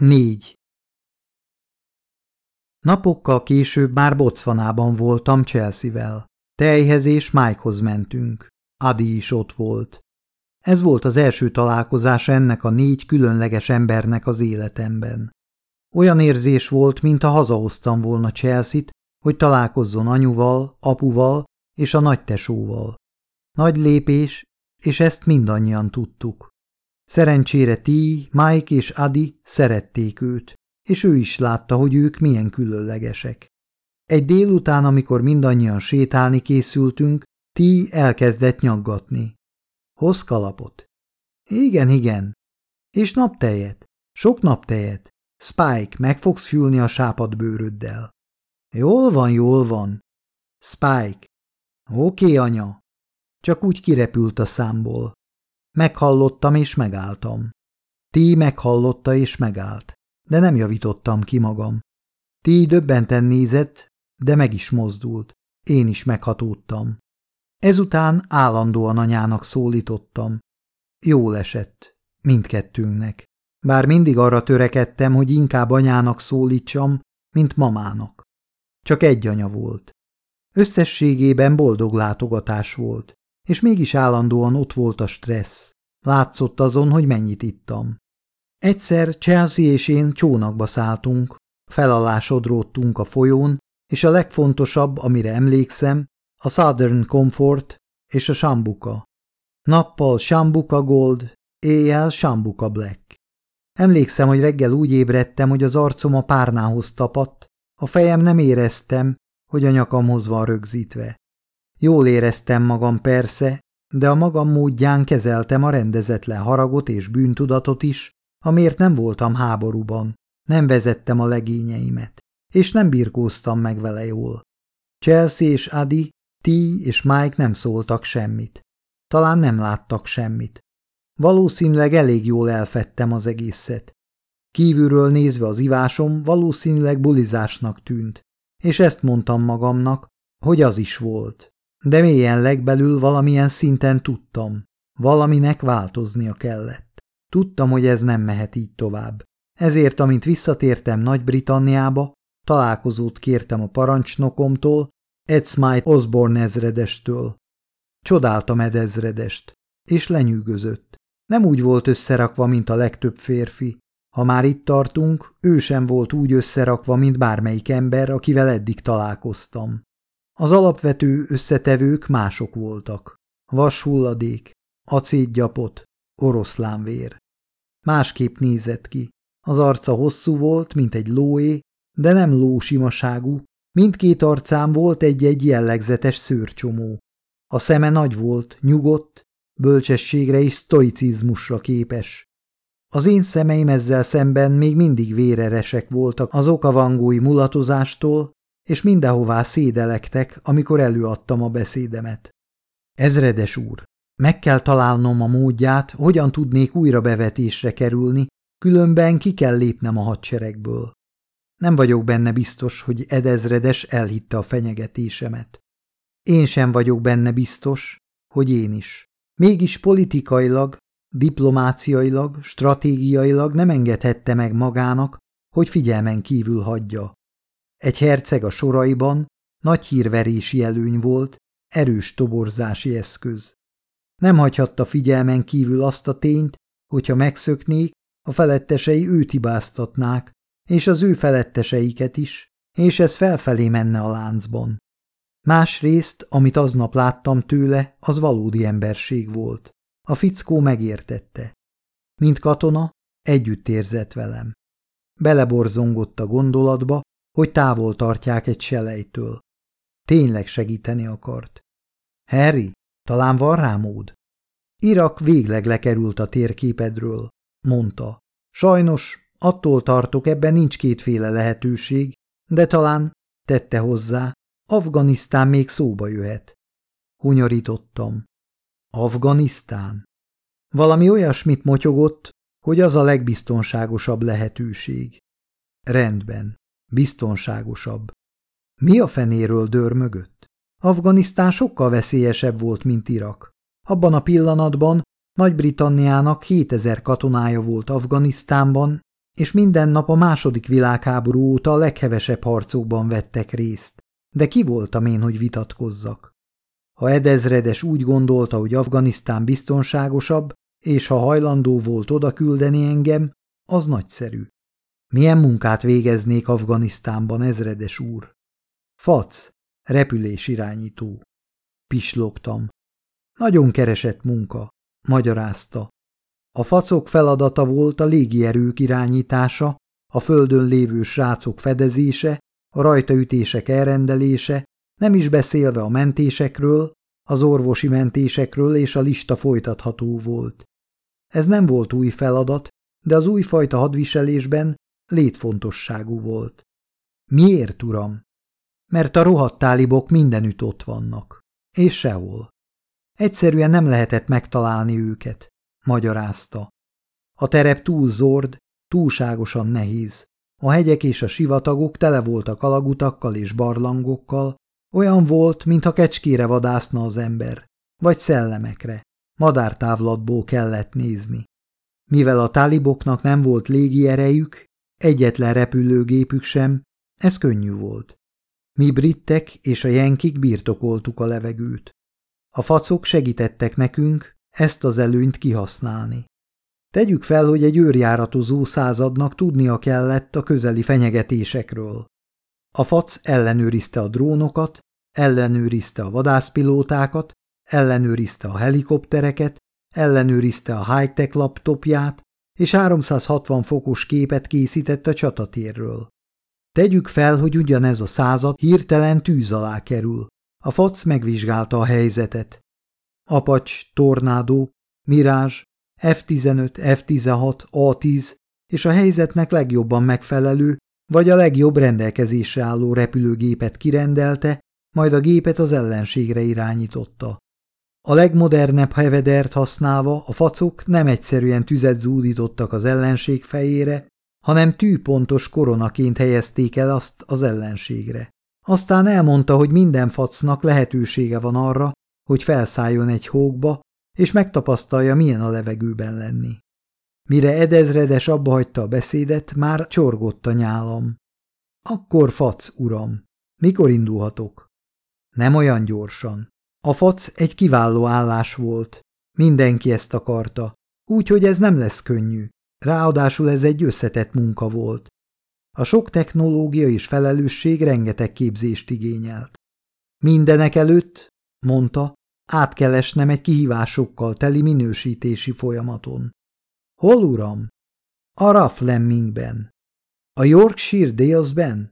4. Napokkal később már Bocvanában voltam Chelsea-vel. Tejhez és Mikehoz mentünk. Adi is ott volt. Ez volt az első találkozás ennek a négy különleges embernek az életemben. Olyan érzés volt, mintha hazahoztam volna Chelsea-t, hogy találkozzon anyuval, apuval és a nagytesóval. Nagy lépés, és ezt mindannyian tudtuk. Szerencsére Ti, Mike és Adi szerették őt, és ő is látta, hogy ők milyen különlegesek. Egy délután, amikor mindannyian sétálni készültünk, Ti elkezdett nyaggatni. Hoz kalapot. Igen, igen. És naptejet. Sok naptejet. Spike, meg fogsz fülni a sápad bőröddel. Jól van, jól van. Spike. Oké, anya. Csak úgy kirepült a számból. Meghallottam és megálltam. Tí meghallotta és megállt, de nem javítottam ki magam. Tí döbbenten nézett, de meg is mozdult. Én is meghatódtam. Ezután állandóan anyának szólítottam. Jól esett, mindkettőnknek. Bár mindig arra törekedtem, hogy inkább anyának szólítsam, mint mamának. Csak egy anya volt. Összességében boldog látogatás volt és mégis állandóan ott volt a stressz. Látszott azon, hogy mennyit ittam. Egyszer Chelsea és én csónakba szálltunk, felalásodródtunk a folyón, és a legfontosabb, amire emlékszem, a Southern Comfort és a Sambuka. Nappal Sambuka Gold, éjjel Sambuka Black. Emlékszem, hogy reggel úgy ébredtem, hogy az arcom a párnához tapadt, a fejem nem éreztem, hogy a nyakamhoz van rögzítve. Jól éreztem magam persze, de a magam módján kezeltem a rendezetlen haragot és bűntudatot is, amiért nem voltam háborúban, nem vezettem a legényeimet, és nem birkóztam meg vele jól. Chelsea és Adi, T és Mike nem szóltak semmit. Talán nem láttak semmit. Valószínűleg elég jól elfettem az egészet. Kívülről nézve az ivásom valószínűleg bulizásnak tűnt, és ezt mondtam magamnak, hogy az is volt. De mélyen legbelül valamilyen szinten tudtam. Valaminek változnia kellett. Tudtam, hogy ez nem mehet így tovább. Ezért, amint visszatértem Nagy-Britanniába, találkozót kértem a parancsnokomtól, Ed Smite Osborne ezredestől. Csodáltam Ed ezredest, és lenyűgözött. Nem úgy volt összerakva, mint a legtöbb férfi. Ha már itt tartunk, ő sem volt úgy összerakva, mint bármelyik ember, akivel eddig találkoztam. Az alapvető összetevők mások voltak. Vashulladék, acétgyapot, oroszlánvér. Másképp nézett ki. Az arca hosszú volt, mint egy lóé, de nem lósimaságú. Mindkét arcán volt egy-egy jellegzetes szőrcsomó. A szeme nagy volt, nyugodt, bölcsességre és sztoicizmusra képes. Az én szemeim ezzel szemben még mindig véreresek voltak az okavangói mulatozástól, és mindenhová szédelektek, amikor előadtam a beszédemet. Ezredes úr, meg kell találnom a módját, hogyan tudnék újra bevetésre kerülni, különben ki kell lépnem a hadseregből. Nem vagyok benne biztos, hogy Ed ezredes elhitte a fenyegetésemet. Én sem vagyok benne biztos, hogy én is. Mégis politikailag, diplomáciailag, stratégiailag nem engedhette meg magának, hogy figyelmen kívül hagyja. Egy herceg a soraiban nagy hírverési előny volt, erős toborzási eszköz. Nem hagyhatta figyelmen kívül azt a tényt, hogyha megszöknék, a felettesei őt hibáztatnák, és az ő feletteseiket is, és ez felfelé menne a láncban. Másrészt, amit aznap láttam tőle, az valódi emberség volt. A fickó megértette. Mint katona, együtt érzett velem. Beleborzongott a gondolatba, hogy távol tartják egy selejtől. Tényleg segíteni akart. Harry, talán van rá mód? Irak végleg lekerült a térképedről, mondta. Sajnos, attól tartok, ebben nincs kétféle lehetőség, de talán, tette hozzá, Afganisztán még szóba jöhet. Hunyorítottam. Afganisztán? Valami olyasmit motyogott, hogy az a legbiztonságosabb lehetőség. Rendben. Biztonságosabb. Mi a fenéről dörmögött? Afganisztán sokkal veszélyesebb volt, mint Irak. Abban a pillanatban Nagy-Britanniának 7000 katonája volt Afganisztánban, és minden nap a második világháború óta a leghevesebb harcokban vettek részt. De ki voltam én, hogy vitatkozzak? Ha Edezredes úgy gondolta, hogy Afganisztán biztonságosabb, és ha hajlandó volt oda küldeni engem, az nagyszerű. Milyen munkát végeznék Afganisztánban, ezredes úr? Fac, repülésirányító. Pislogtam. Nagyon keresett munka, magyarázta. A facok feladata volt a légierők irányítása, a földön lévő srácok fedezése, a rajtaütések elrendelése, nem is beszélve a mentésekről, az orvosi mentésekről és a lista folytatható volt. Ez nem volt új feladat, de az újfajta hadviselésben létfontosságú volt. Miért, uram? Mert a rohadt tálibok mindenütt ott vannak. És sehol. Egyszerűen nem lehetett megtalálni őket, magyarázta. A terep túl zord, túlságosan nehéz. A hegyek és a sivatagok tele voltak alagutakkal és barlangokkal, olyan volt, mintha kecskére vadászna az ember, vagy szellemekre. Madártávlatból kellett nézni. Mivel a táliboknak nem volt légi erejük, egyetlen repülőgépük sem, ez könnyű volt. Mi brittek és a jenkik birtokoltuk a levegőt. A facok segítettek nekünk ezt az előnyt kihasználni. Tegyük fel, hogy egy őrjáratozó századnak tudnia kellett a közeli fenyegetésekről. A fac ellenőrizte a drónokat, ellenőrizte a vadászpilótákat, ellenőrizte a helikoptereket, ellenőrizte a high-tech laptopját, és 360 fokos képet készített a csatatérről. Tegyük fel, hogy ugyanez a század hirtelen tűz alá kerül. A fac megvizsgálta a helyzetet. Apacs, Tornádó, Mirázs, F-15, F-16, A-10 és a helyzetnek legjobban megfelelő, vagy a legjobb rendelkezésre álló repülőgépet kirendelte, majd a gépet az ellenségre irányította. A legmodernebb hevedert használva a facok nem egyszerűen tüzet zúdítottak az ellenség fejére, hanem tűpontos koronaként helyezték el azt az ellenségre. Aztán elmondta, hogy minden facnak lehetősége van arra, hogy felszálljon egy hókba, és megtapasztalja, milyen a levegőben lenni. Mire Edezredes abba hagyta a beszédet, már csorgott a nyálam. Akkor fac, uram, mikor indulhatok? Nem olyan gyorsan. A fac egy kiváló állás volt. Mindenki ezt akarta, úgyhogy ez nem lesz könnyű. Ráadásul ez egy összetett munka volt. A sok technológia és felelősség rengeteg képzést igényelt. Mindenek előtt, mondta, át kell esnem egy kihívásokkal teli minősítési folyamaton. Hol, uram? A Ralph Lemmingben. A Yorkshire Dalesben?